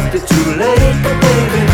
left it too late, baby.